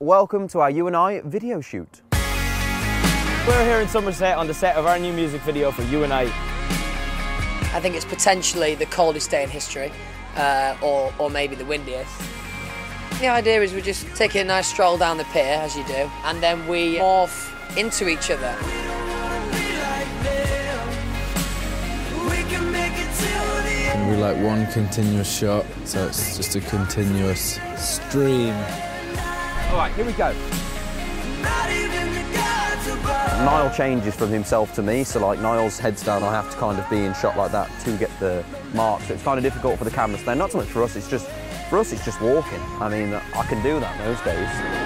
Welcome to our You and I video shoot. We're here in Somerset on the set of our new music video for You and I. I think it's potentially the coldest day in history, uh, or, or maybe the windiest. The idea is we're just taking a nice stroll down the pier, as you do, and then we morph into each other. And we like one continuous shot, so it's just a continuous stream. All right, here we go. Niall changes from himself to me, so like Niall's heads down, I have to kind of be in shot like that to get the mark. So it's kind of difficult for the cameras stand. Not so much for us, it's just for us it's just walking. I mean, I can do that those days.